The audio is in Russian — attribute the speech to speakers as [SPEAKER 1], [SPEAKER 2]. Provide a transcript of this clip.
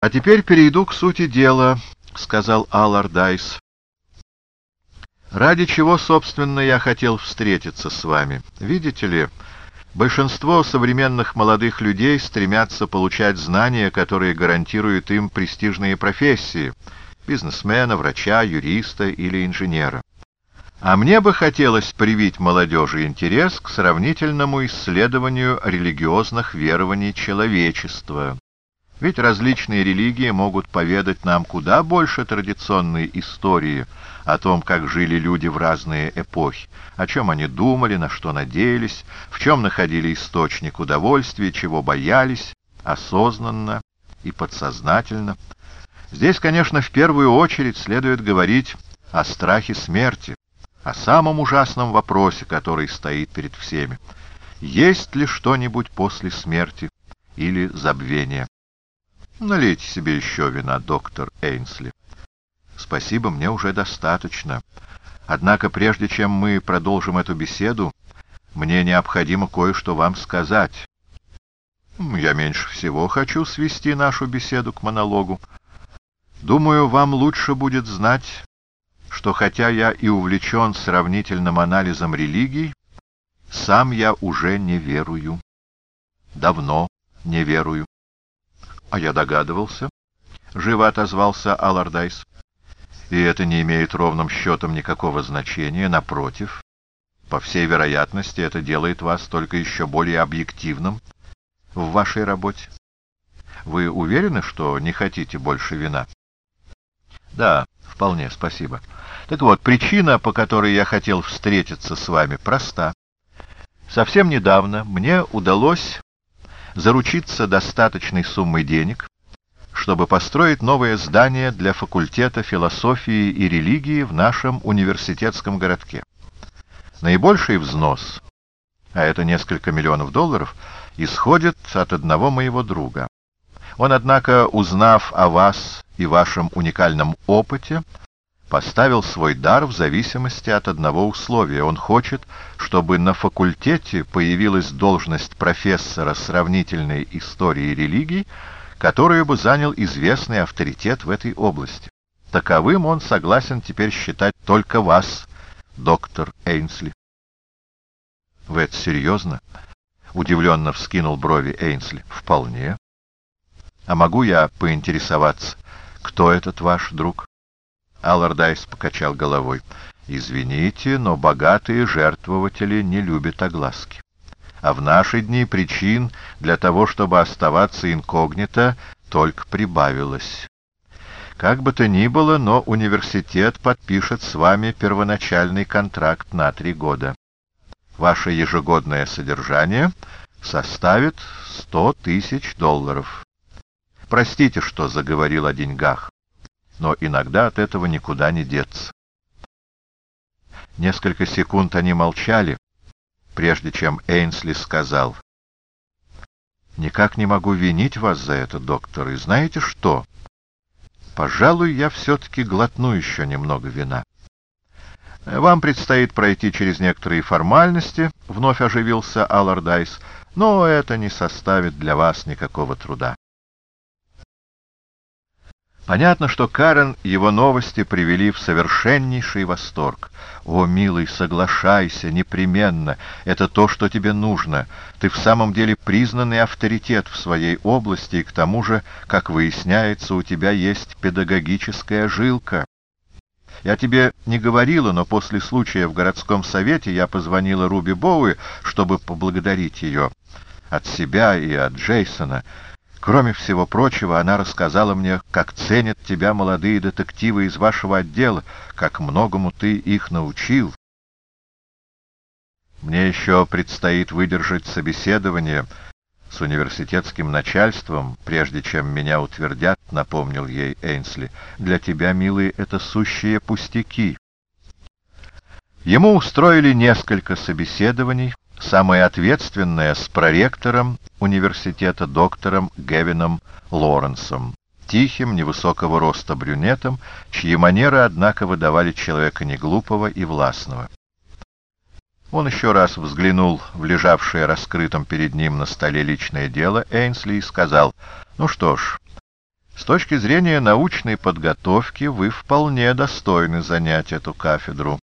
[SPEAKER 1] — А теперь перейду к сути дела, — сказал Аллардайс. — Ради чего, собственно, я хотел встретиться с вами? Видите ли, большинство современных молодых людей стремятся получать знания, которые гарантируют им престижные профессии — бизнесмена, врача, юриста или инженера. А мне бы хотелось привить молодежи интерес к сравнительному исследованию религиозных верований человечества. Ведь различные религии могут поведать нам куда больше традиционной истории о том, как жили люди в разные эпохи, о чем они думали, на что надеялись, в чем находили источник удовольствия, чего боялись, осознанно и подсознательно. Здесь, конечно, в первую очередь следует говорить о страхе смерти, о самом ужасном вопросе, который стоит перед всеми. Есть ли что-нибудь после смерти или забвения? Налейте себе еще вина, доктор Эйнсли. Спасибо, мне уже достаточно. Однако прежде чем мы продолжим эту беседу, мне необходимо кое-что вам сказать. Я меньше всего хочу свести нашу беседу к монологу. Думаю, вам лучше будет знать что хотя я и увлечен сравнительным анализом религий, сам я уже не верую. Давно не верую. — А я догадывался, — живо отозвался Аллардайс. — И это не имеет ровным счетом никакого значения, напротив. По всей вероятности, это делает вас только еще более объективным в вашей работе. Вы уверены, что не хотите больше вина? — Да, вполне, спасибо. — так вот, причина, по которой я хотел встретиться с вами, проста. Совсем недавно мне удалось заручиться достаточной суммой денег, чтобы построить новое здание для факультета философии и религии в нашем университетском городке. Наибольший взнос, а это несколько миллионов долларов, исходит от одного моего друга. Он, однако, узнав о вас и вашем уникальном опыте, поставил свой дар в зависимости от одного условия. Он хочет, чтобы на факультете появилась должность профессора сравнительной истории религий, которую бы занял известный авторитет в этой области. Таковым он согласен теперь считать только вас, доктор Эйнсли. — Вы это серьезно? — удивленно вскинул брови Эйнсли. — Вполне. — А могу я поинтересоваться, кто этот ваш друг? Аллардайс покачал головой. «Извините, но богатые жертвователи не любят огласки. А в наши дни причин для того, чтобы оставаться инкогнито, только прибавилось. Как бы то ни было, но университет подпишет с вами первоначальный контракт на три года. Ваше ежегодное содержание составит сто тысяч долларов. Простите, что заговорил о деньгах но иногда от этого никуда не деться. Несколько секунд они молчали, прежде чем Эйнсли сказал. «Никак не могу винить вас за это, доктор, и знаете что? Пожалуй, я все-таки глотну еще немного вина. Вам предстоит пройти через некоторые формальности, — вновь оживился Аллардайс, — но это не составит для вас никакого труда. Понятно, что Карен его новости привели в совершеннейший восторг. «О, милый, соглашайся, непременно. Это то, что тебе нужно. Ты в самом деле признанный авторитет в своей области, и к тому же, как выясняется, у тебя есть педагогическая жилка. Я тебе не говорила, но после случая в городском совете я позвонила Руби Боуи, чтобы поблагодарить ее от себя и от Джейсона». Кроме всего прочего, она рассказала мне, как ценят тебя молодые детективы из вашего отдела, как многому ты их научил. Мне еще предстоит выдержать собеседование с университетским начальством, прежде чем меня утвердят, — напомнил ей Эйнсли. Для тебя, милый, это сущие пустяки. Ему устроили несколько собеседований, самое ответственное с проректором университета доктором Гевином Лоренсом, тихим, невысокого роста брюнетом, чьи манеры, однако, выдавали человека неглупого и властного. Он еще раз взглянул в лежавшее раскрытым перед ним на столе личное дело Эйнсли и сказал, «Ну что ж, С точки зрения научной подготовки вы вполне достойны занять эту кафедру.